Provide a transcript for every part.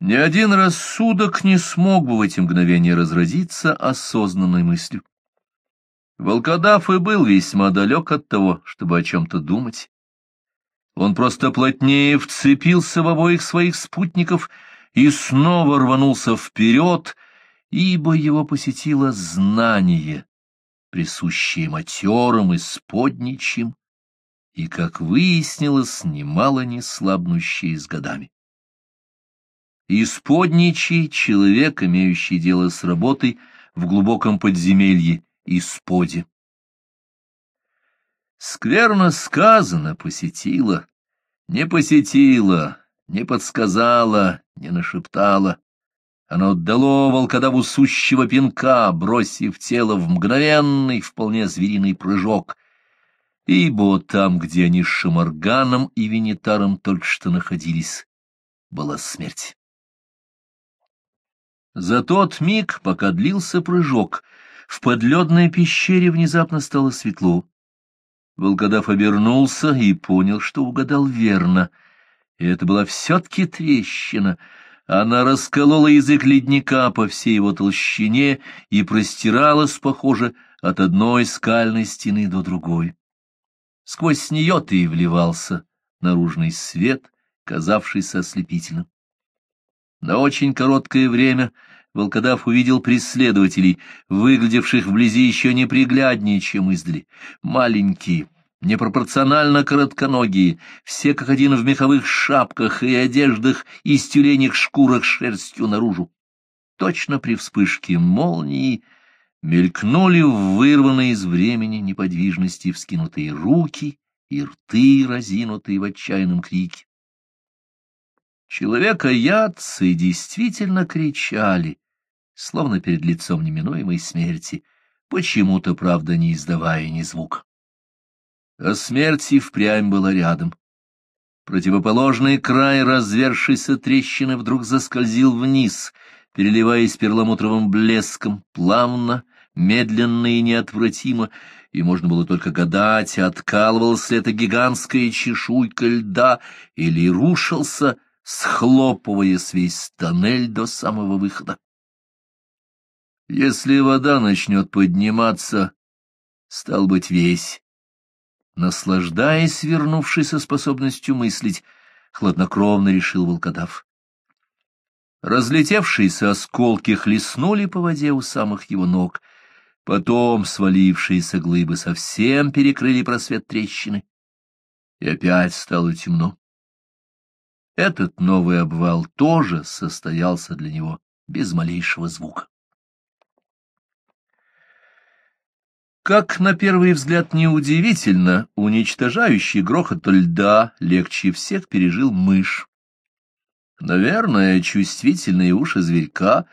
Ни один рассудок не смог бы в эти мгновения разразиться осознанной мыслью. Волкодав и был весьма далек от того, чтобы о чем-то думать. Он просто плотнее вцепился в обоих своих спутников и снова рванулся вперед, ибо его посетило знание, присущее матерым и сподничьим, и, как выяснилось, немало не слабнущее с годами. Исподничий — человек, имеющий дело с работой в глубоком подземелье, исподе. Скверно сказано посетила, не посетила, не подсказала, не нашептала. Оно отдало волкодаву сущего пинка, бросив тело в мгновенный, вполне звериный прыжок, ибо там, где они с Шамарганом и Винитаром только что находились, была смерть. За тот миг, пока длился прыжок, в подледной пещере внезапно стало светло. Волкодав обернулся и понял, что угадал верно. И это была все-таки трещина. Она расколола язык ледника по всей его толщине и простиралась, похоже, от одной скальной стены до другой. Сквозь нее-то и вливался наружный свет, казавшийся ослепительным. На очень короткое время волкодав увидел преследователей, выглядевших вблизи еще непригляднее, чем издали. Маленькие, непропорционально коротконогие, все как один в меховых шапках и одеждах из тюленях шкурах шерстью наружу. Точно при вспышке молнии мелькнули вырванные из времени неподвижности вскинутые руки и рты, разинутые в отчаянном крике. Человека-ядцы действительно кричали, словно перед лицом неминуемой смерти, почему-то, правда, не издавая ни звука. А смерть и впрямь была рядом. Противоположный край развершейся трещины вдруг заскользил вниз, переливаясь перламутровым блеском, плавно, медленно и неотвратимо, и можно было только гадать, откалывалась ли эта гигантская чешуйка льда или рушился, схлопываясь весь тоннель до самого выхода. Если вода начнет подниматься, стал быть весь. Наслаждаясь вернувшейся способностью мыслить, хладнокровно решил волкодав. Разлетевшиеся осколки хлестнули по воде у самых его ног, потом свалившиеся глыбы совсем перекрыли просвет трещины, и опять стало темно. Этот новый обвал тоже состоялся для него без малейшего звука. Как на первый взгляд неудивительно, уничтожающий грохот льда легче всех пережил мышь. Наверное, чувствительные уши зверька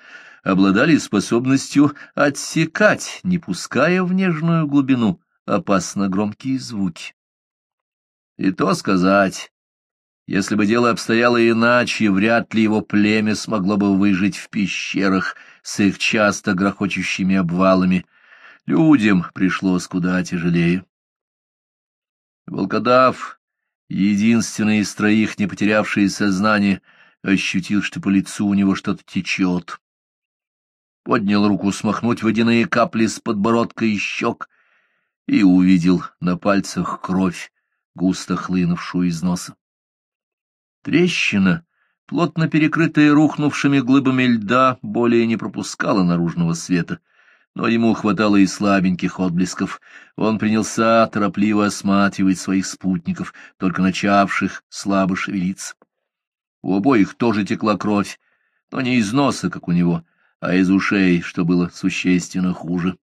обладали способностью отсекать, не пуская в нежную глубину опасно громкие звуки. И то сказать, если бы дело обстояло иначе, вряд ли его племя смогло бы выжить в пещерах с их часто грохочущими обвалами. Людям пришлось куда тяжелее. Волкодав, единственный из троих, не потерявший сознание, ощутил, что по лицу у него что-то течет. Поднял руку смахнуть водяные капли с подбородка и щек и увидел на пальцах кровь, густо хлынувшую из носа. Трещина, плотно перекрытая рухнувшими глыбами льда, более не пропускала наружного света, но ему хватало и слабеньких отблесков. Он принялся торопливо осматривать своих спутников, только начавших слабо шевелиться. У обоих тоже текла кровь, но не из носа, как у него, а из ушей, что было существенно хуже.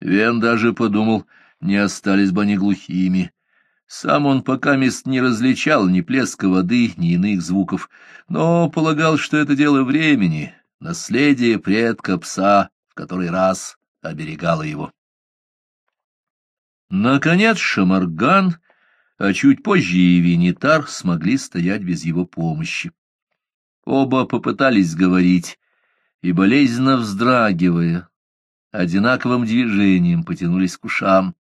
Вен даже подумал, не остались бы они глухими. Сам он пока мест не различал ни плеска воды, ни иных звуков, но полагал, что это дело времени, наследие предка пса, в который раз оберегало его. Наконец Шамарган, а чуть позже и Винитар смогли стоять без его помощи. Оба попытались говорить, и, болезненно вздрагивая, одинаковым движением потянулись к ушам.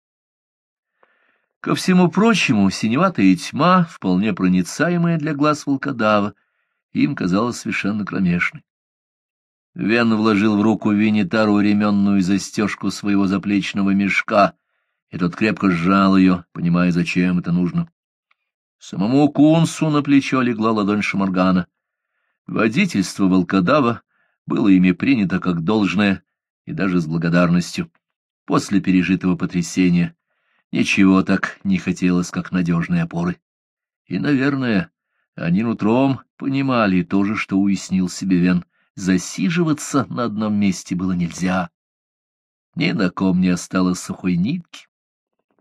Ко всему прочему, синеватая тьма, вполне проницаемая для глаз волкодава, им казалась совершенно кромешной. Вен вложил в руку Винитару ременную застежку своего заплечного мешка, и тот крепко сжал ее, понимая, зачем это нужно. Самому Кунсу на плечо легла ладонь Шамаргана. Водительство волкодава было ими принято как должное и даже с благодарностью. После пережитого потрясения ничего так не хотелось, как надежной опоры. И, наверное, они нутром понимали то же, что уяснил себе Вен. Засиживаться на одном месте было нельзя. Ни на ком не осталось сухой нитки.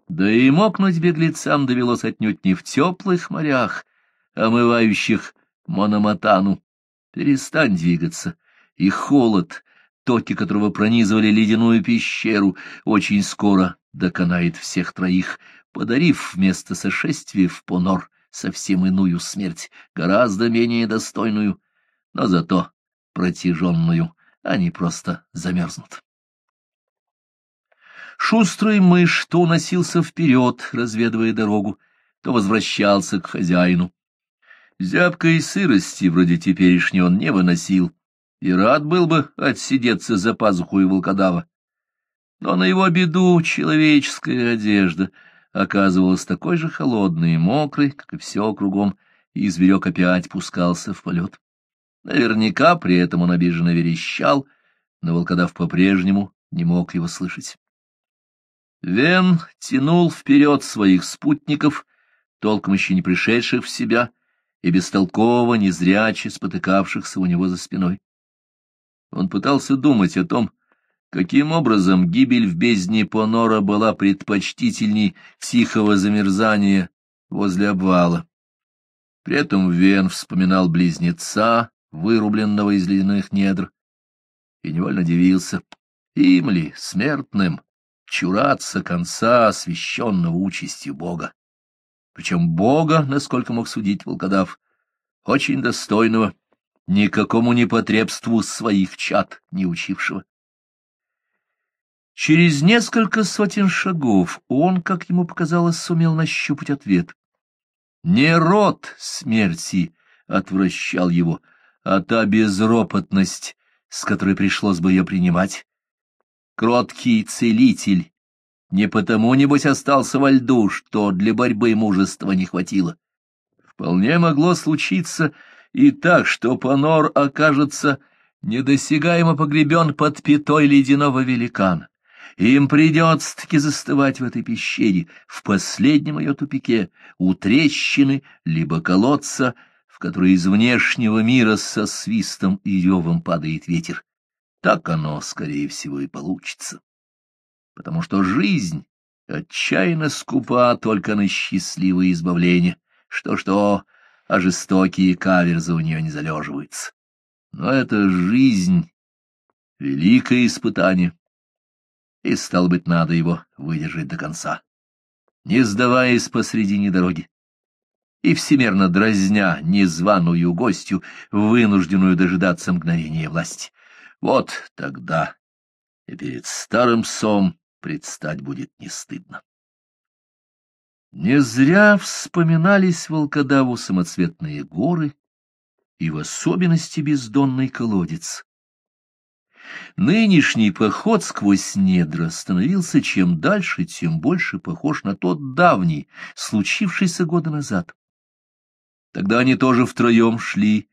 Да и мокнуть беглецам довелось отнюдь не в теплых морях, омывающих Мономатану. Перестань двигаться, и холод, токи которого пронизывали ледяную пещеру, очень скоро доконает всех троих, подарив вместо сошествия в Понор совсем иную смерть, гораздо менее достойную, но зато протяженную, они просто замерзнут. Шустрый мышь то уносился вперед, разведывая дорогу, то возвращался к хозяину. Зябкой сырости вроде теперешней он не выносил, и рад был бы отсидеться за пазуху и волкодава. Но на его беду человеческая одежда оказывалась такой же холодной и мокрой, как и все кругом, и зверек опять пускался в полет. Наверняка при этом он обиженно верещал, но волкодав по-прежнему не мог его слышать. Вен тянул вперед своих спутников, толком еще не пришедших в себя, и бестолково, незряче спотыкавшихся у него за спиной. Он пытался думать о том, каким образом гибель в бездне Понора была предпочтительней тихого замерзания возле обвала. При этом Вен вспоминал близнеца, вырубленного из ледяных недр, и невольно дивился, им ли, смертным, чураться конца, освященного участью Бога. Причем Бога, насколько мог судить волкодав, очень достойного, никакому непотребству своих чад не учившего. Через несколько сотен шагов он, как ему показалось, сумел нащупать ответ. Не род смерти отвращал его, а та безропотность, с которой пришлось бы ее принимать. Кроткий целитель не потому, небось, остался во льду, что для борьбы мужества не хватило. Вполне могло случиться и так, что Панор окажется недосягаемо погребен под пятой ледяного великана. Им придется-таки застывать в этой пещере, в последнем ее тупике, у трещины, либо колодца, в который из внешнего мира со свистом и ревом падает ветер. Так оно, скорее всего, и получится. Потому что жизнь отчаянно скупа только на счастливое избавление. Что-что, а жестокие каверзы у нее не залеживаются. Но это жизнь — великое испытание, и, стало быть, надо его выдержать до конца, не сдаваясь посредине дороги и всемерно дразня незваную гостью, вынужденную дожидаться мгновения власти. Вот тогда и перед старым сом предстать будет не стыдно. Не зря вспоминались волкодаву самоцветные горы и в особенности бездонный колодец. Нынешний поход сквозь недра становился чем дальше, тем больше похож на тот давний, случившийся года назад. Тогда они тоже втроем шли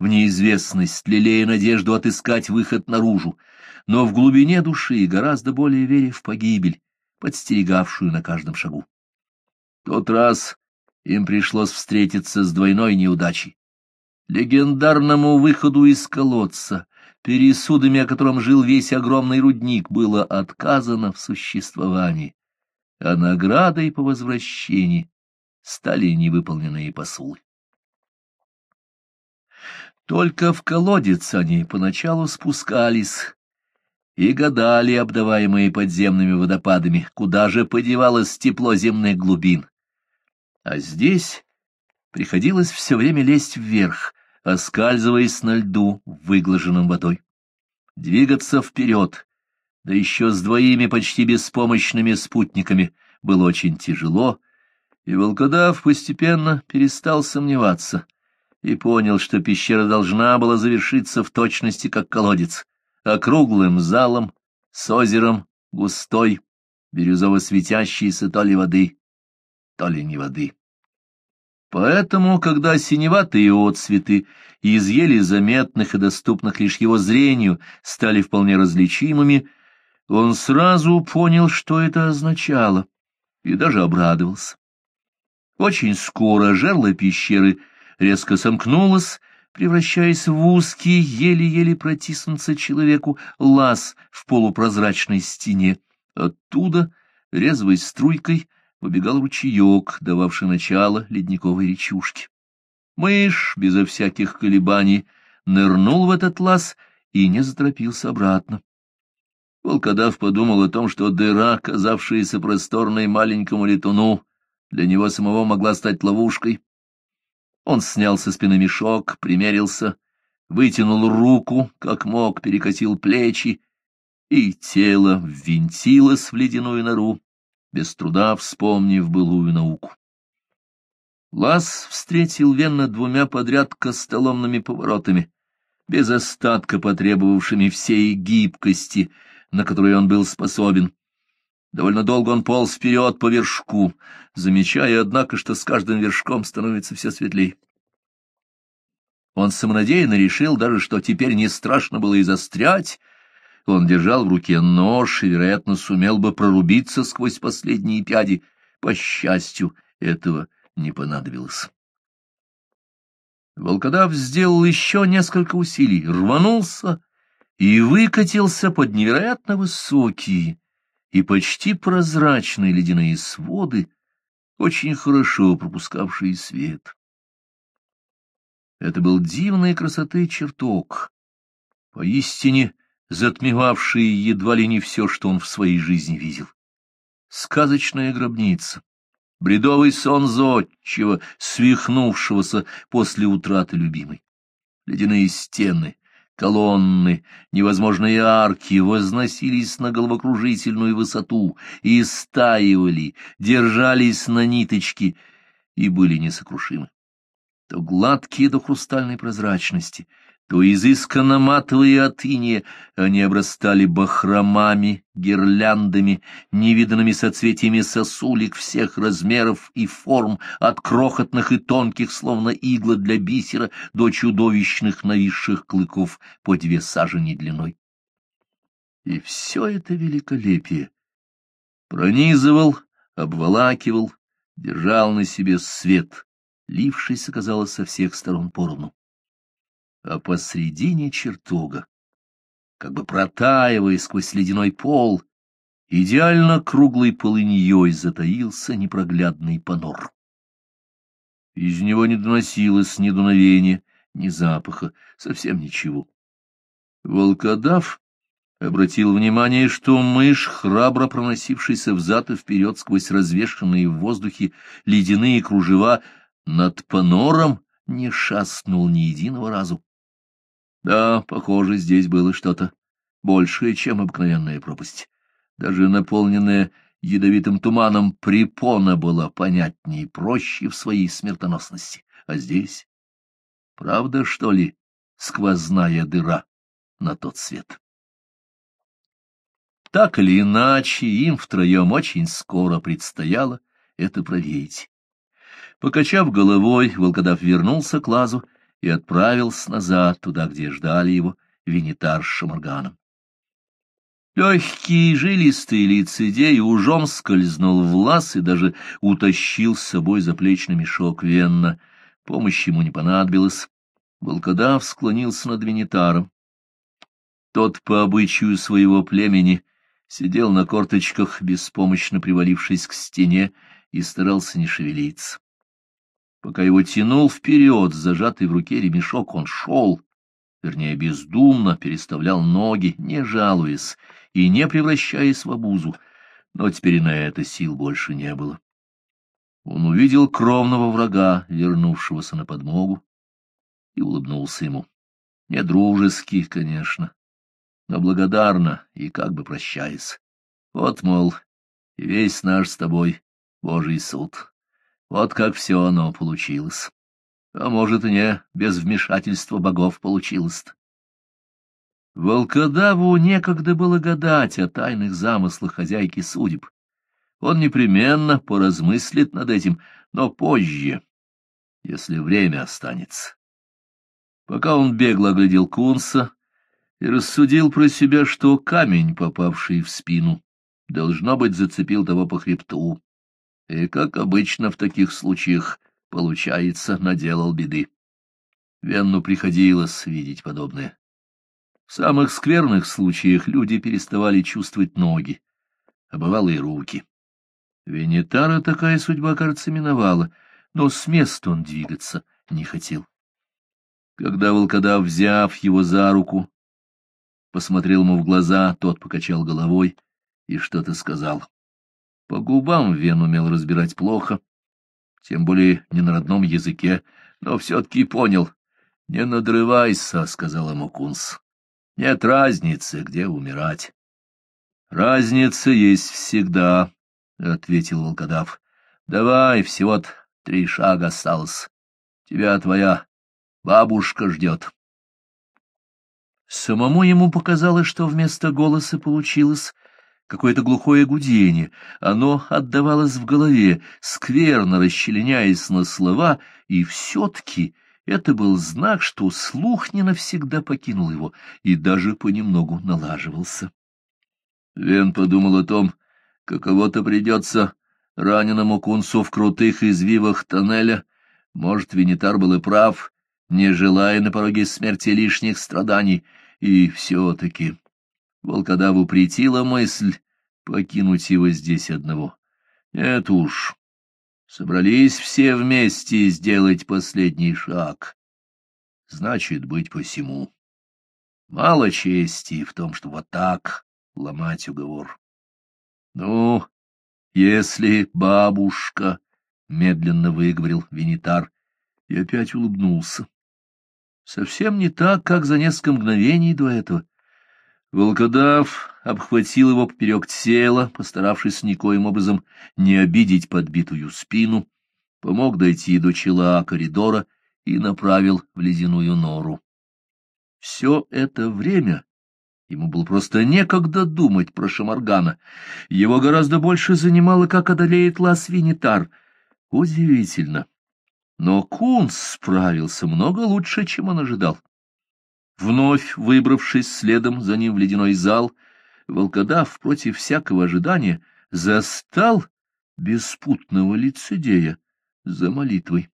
в неизвестность, лелея надежду отыскать выход наружу, но в глубине души гораздо более веря в погибель, подстерегавшую на каждом шагу. Тот раз им пришлось встретиться с двойной неудачей. Легендарному выходу из колодца, пересудами о котором жил весь огромный рудник, было отказано в существовании, а наградой по возвращении стали невыполненные посулы. Только в колодец они поначалу спускались и гадали, обдаваемые подземными водопадами, куда же подевалось тепло земных глубин. А здесь приходилось все время лезть вверх, оскальзываясь на льду, выглаженном водой. Двигаться вперед, да еще с двоими почти беспомощными спутниками, было очень тяжело, и волкодав постепенно перестал сомневаться — и понял, что пещера должна была завершиться в точности как колодец, округлым залом с озером густой, бирюзово светящейся то ли воды, то ли не воды. Поэтому, когда синеватые отцветы из еле заметных и доступных лишь его зрению стали вполне различимыми, он сразу понял, что это означало, и даже обрадовался. Очень скоро жерло пещеры резко сомкнулось, превращаясь в узкий, еле-еле протиснуться человеку лаз в полупрозрачной стене. Оттуда, резвой струйкой, выбегал ручеек, дававший начало ледниковой речушке. Мышь, безо всяких колебаний, нырнул в этот лаз и не заторопился обратно. Волкодав подумал о том, что дыра, казавшаяся просторной маленькому летуну, для него самого могла стать ловушкой. Он снял со спины мешок, примерился, вытянул руку, как мог, перекосил плечи, и тело ввинтилось в ледяную нору, без труда вспомнив былую науку. Лаз встретил Венна двумя подряд костоломными поворотами, без остатка потребовавшими всей гибкости, на которую он был способен. Довольно долго он полз вперед по вершку, замечая, однако, что с каждым вершком становится все светлее. Он самонадеянно решил даже, что теперь не страшно было и застрять, он держал в руке нож и, вероятно, сумел бы прорубиться сквозь последние пяди. По счастью, этого не понадобилось. Волкодав сделал еще несколько усилий, рванулся и выкатился под невероятно высокие и почти прозрачные ледяные своды, очень хорошо пропускавшие свет. Это был дивной красоты чертог, поистине затмевавший едва ли не все, что он в своей жизни видел. Сказочная гробница, бредовый сон зодчего, свихнувшегося после утраты любимой. Ледяные стены, колонны, невозможные арки возносились на головокружительную высоту и стаивали, держались на ниточке и были несокрушимы. То гладкие до хрустальной прозрачности — то изысканно матовые от иния они обрастали бахромами, гирляндами, невиданными соцветиями сосулек всех размеров и форм, от крохотных и тонких, словно игла для бисера, до чудовищных нависших клыков по две сажени длиной. И все это великолепие пронизывал, обволакивал, держал на себе свет, лившийся, казалось, со всех сторон поровну а посредине чертога, как бы протаивая сквозь ледяной пол, идеально круглой полыньей затаился непроглядный понор. Из него не доносилось ни дуновения, ни запаха, совсем ничего. Волкодав обратил внимание, что мышь, храбро проносившийся взад и вперед сквозь развешанные в воздухе ледяные кружева, над понором не шастнул ни единого разу. Да, похоже, здесь было что-то большее, чем обыкновенная пропасть. Даже наполненная ядовитым туманом препона была понятнее и проще в своей смертоносности. А здесь, правда, что ли, сквозная дыра на тот свет? Так или иначе, им втроем очень скоро предстояло это проверить. Покачав головой, волкодав вернулся к лазу и отправился назад, туда, где ждали его Винитар с Шамарганом. Легкий, жилистый лицедей ужом скользнул в лаз и даже утащил с собой заплечный мешок Венна. Помощь ему не понадобилась. Волкодав склонился над Винитаром. Тот, по обычаю своего племени, сидел на корточках, беспомощно привалившись к стене, и старался не шевелиться. Пока его тянул вперед, зажатый в руке ремешок, он шел, вернее, бездумно переставлял ноги, не жалуясь и не превращаясь в обузу, но теперь и на это сил больше не было. Он увидел кровного врага, вернувшегося на подмогу, и улыбнулся ему. Не дружески, конечно, но благодарно и как бы прощаясь. Вот, мол, весь наш с тобой Божий суд. Вот как все оно получилось. А может, и не без вмешательства богов получилось-то. Волкодаву некогда было гадать о тайных замыслах хозяйки судеб. Он непременно поразмыслит над этим, но позже, если время останется. Пока он бегло оглядел Кунса и рассудил про себя, что камень, попавший в спину, должно быть, зацепил того по хребту, и, как обычно в таких случаях, получается, наделал беды. Венну приходилось видеть подобное. В самых скверных случаях люди переставали чувствовать ноги, а бывало и руки. Венетара такая судьба, кажется, миновала, но с места он двигаться не хотел. Когда волкодав, взяв его за руку, посмотрел ему в глаза, тот покачал головой и что-то сказал. По губам Вен умел разбирать плохо, тем более не на родном языке, но все-таки понял. — Не надрывайся, — сказал ему Нет разницы, где умирать. — Разница есть всегда, — ответил волкодав. — Давай, всего-то три шага осталось. Тебя твоя бабушка ждет. Самому ему показалось, что вместо голоса получилось какое-то глухое гудение. Оно отдавалось в голове, скверно расчленяясь на слова, и все-таки это был знак, что слух не навсегда покинул его и даже понемногу налаживался. Вен подумал о том, каково-то придется раненому кунцу в крутых извивах тоннеля. Может, Венитар был и прав, не желая на пороге смерти лишних страданий, и все-таки Волкодаву притила мысль покинуть его здесь одного. Нет уж, собрались все вместе сделать последний шаг. Значит, быть посему. Мало чести в том, что вот так ломать уговор. Ну, если бабушка, — медленно выговорил Венитар и опять улыбнулся. Совсем не так, как за несколько мгновений до этого. Волкодав обхватил его поперек тела, постаравшись никоим образом не обидеть подбитую спину, помог дойти до чела коридора и направил в ледяную нору. Все это время ему было просто некогда думать про Шамаргана. Его гораздо больше занимало, как одолеет лас Винитар. Удивительно. Но Кунс справился много лучше, чем он ожидал. Вновь выбравшись следом за ним в ледяной зал, волкодав против всякого ожидания застал беспутного лицедея за молитвой.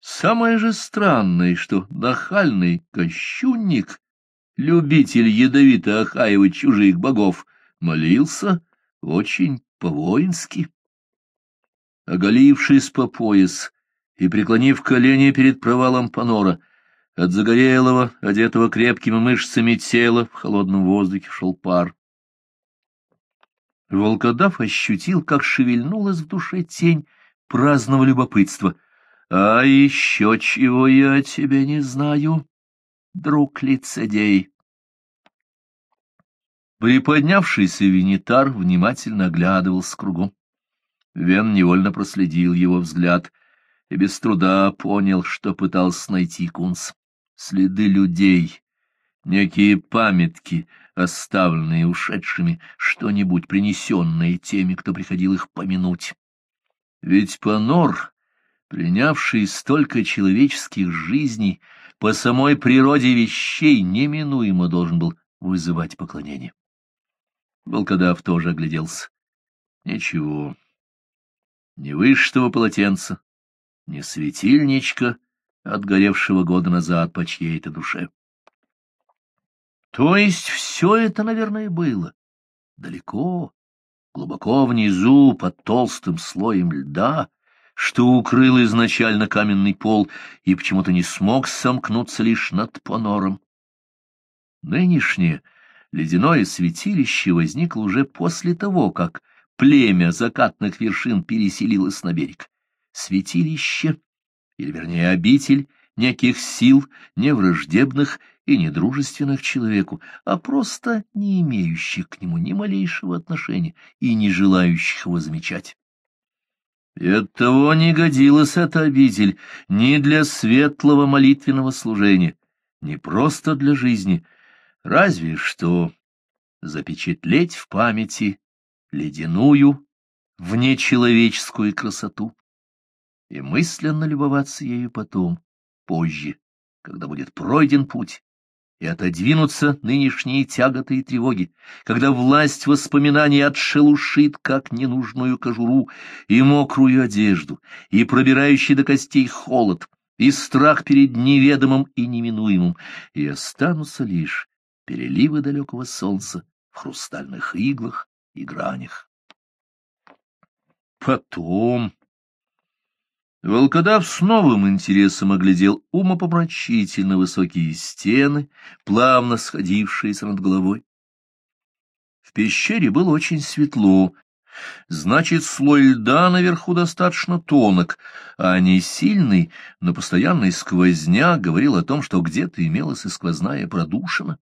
Самое же странное, что нахальный кощунник, любитель ядовито охаивать чужих богов, молился очень по-воински. Оголившись по пояс и преклонив колени перед провалом Панора, от загорелого, одетого крепкими мышцами тела, в холодном воздухе шел пар. Волкодав ощутил, как шевельнулась в душе тень праздного любопытства. — А еще чего я о тебе не знаю, друг лицедей? Приподнявшийся винитар внимательно оглядывался кругом. Вен невольно проследил его взгляд и без труда понял, что пытался найти Кунс следы людей, некие памятки, оставленные ушедшими, что-нибудь принесенное теми, кто приходил их помянуть. Ведь Панор, принявший столько человеческих жизней, по самой природе вещей неминуемо должен был вызывать поклонение. Волкодав тоже огляделся. Ничего. Ни вышитого полотенца, ни светильничка, отгоревшего года назад по чьей-то душе. То есть все это, наверное, было далеко, глубоко внизу, под толстым слоем льда, что укрыл изначально каменный пол и почему-то не смог сомкнуться лишь над понором. Нынешнее ледяное святилище возникло уже после того, как племя закатных вершин переселилось на берег. Святилище или, вернее, обитель неких сил, не враждебных и не дружественных человеку, а просто не имеющих к нему ни малейшего отношения и не желающих его замечать. И оттого не годилась эта обитель ни для светлого молитвенного служения, ни просто для жизни, разве что запечатлеть в памяти ледяную, внечеловеческую красоту и мысленно любоваться ею потом, позже, когда будет пройден путь, и отодвинутся нынешние тяготы и тревоги, когда власть воспоминаний отшелушит, как ненужную кожуру, и мокрую одежду, и пробирающий до костей холод, и страх перед неведомым и неминуемым, и останутся лишь переливы далекого солнца в хрустальных иглах и гранях. Потом Волкодав с новым интересом оглядел умопомрачительно высокие стены, плавно сходившиеся над головой. В пещере было очень светло, значит, слой льда наверху достаточно тонок, а не сильный, но постоянный сквозняк говорил о том, что где-то имелась и сквозная продушина.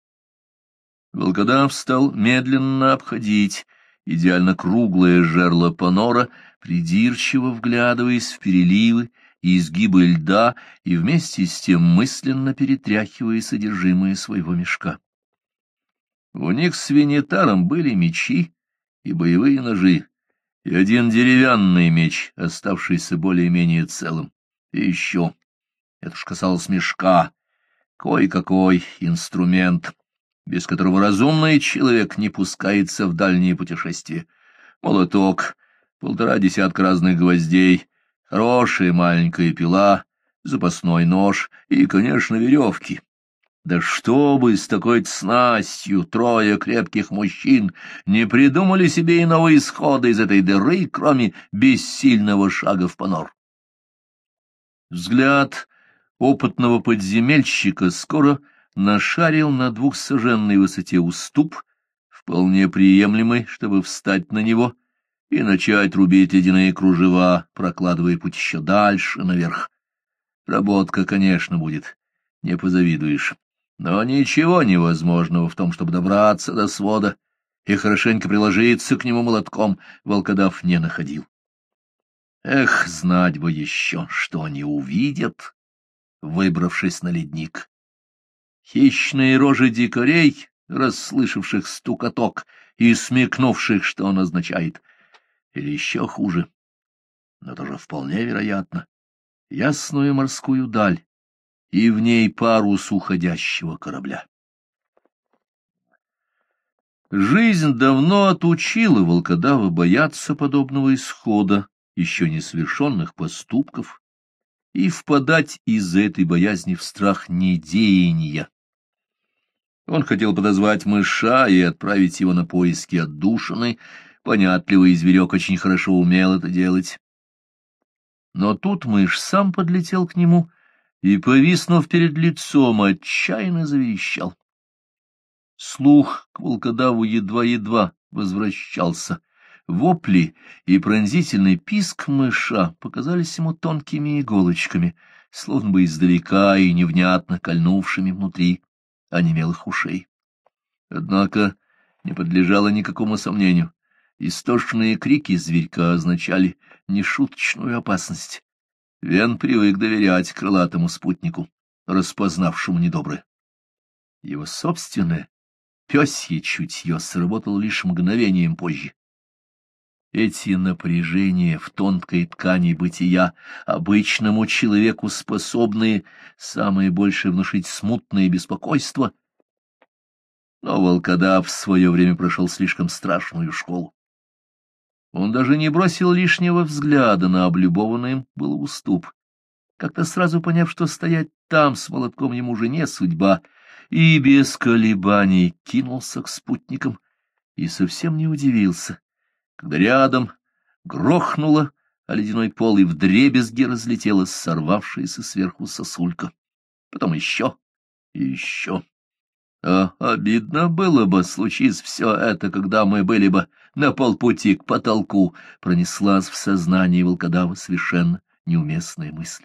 Волкодав стал медленно обходить идеально круглое жерло панора, придирчиво вглядываясь в переливы и изгибы льда и вместе с тем мысленно перетряхивая содержимое своего мешка. У них с Венетаром были мечи и боевые ножи, и один деревянный меч, оставшийся более-менее целым. И еще, это ж касалось мешка, кой-какой инструмент, без которого разумный человек не пускается в дальние путешествия. Молоток, полтора десятка разных гвоздей, хорошая маленькая пила, запасной нож и, конечно, веревки. Да что бы с такой снастью трое крепких мужчин не придумали себе иного исхода из этой дыры, кроме бессильного шага в понор. Взгляд опытного подземельщика скоро нашарил на двухсоженной высоте уступ, вполне приемлемый, чтобы встать на него и начать рубить ледяные кружева, прокладывая путь еще дальше, наверх. Работка, конечно, будет, не позавидуешь. Но ничего невозможного в том, чтобы добраться до свода и хорошенько приложиться к нему молотком, волкодав не находил. Эх, знать бы еще, что они увидят, выбравшись на ледник. Хищные рожи дикарей, расслышавших стукоток и смекнувших, что он означает, или еще хуже, но тоже вполне вероятно, ясную морскую даль и в ней парус уходящего корабля. Жизнь давно отучила волкодава бояться подобного исхода, еще не совершенных поступков, и впадать из-за этой боязни в страх недеяния. Он хотел подозвать мыша и отправить его на поиски отдушины, Понятливый зверек очень хорошо умел это делать. Но тут мышь сам подлетел к нему и, повиснув перед лицом, отчаянно заверещал. Слух к волкодаву едва-едва возвращался. Вопли и пронзительный писк мыша показались ему тонкими иголочками, словно бы издалека и невнятно кольнувшими внутри онемелых ушей. Однако не подлежало никакому сомнению. Истошные крики зверька означали нешуточную опасность. Вен привык доверять крылатому спутнику, распознавшему недоброе. Его собственное пёсье чутье сработало лишь мгновением позже. Эти напряжения в тонкой ткани бытия, обычному человеку способные, самое большее внушить смутное беспокойство, но волкодав в свое время прошел слишком страшную школу. Он даже не бросил лишнего взгляда на облюбованный им был уступ, как-то сразу поняв, что стоять там с молотком ему уже не судьба, и без колебаний кинулся к спутникам и совсем не удивился, когда рядом грохнуло, а ледяной пол и вдребезги разлетела сорвавшаяся сверху сосулька. Потом еще и еще. А обидно было бы, случись все это, когда мы были бы на полпути к потолку, пронеслась в сознании волкодава совершенно неуместная мысль.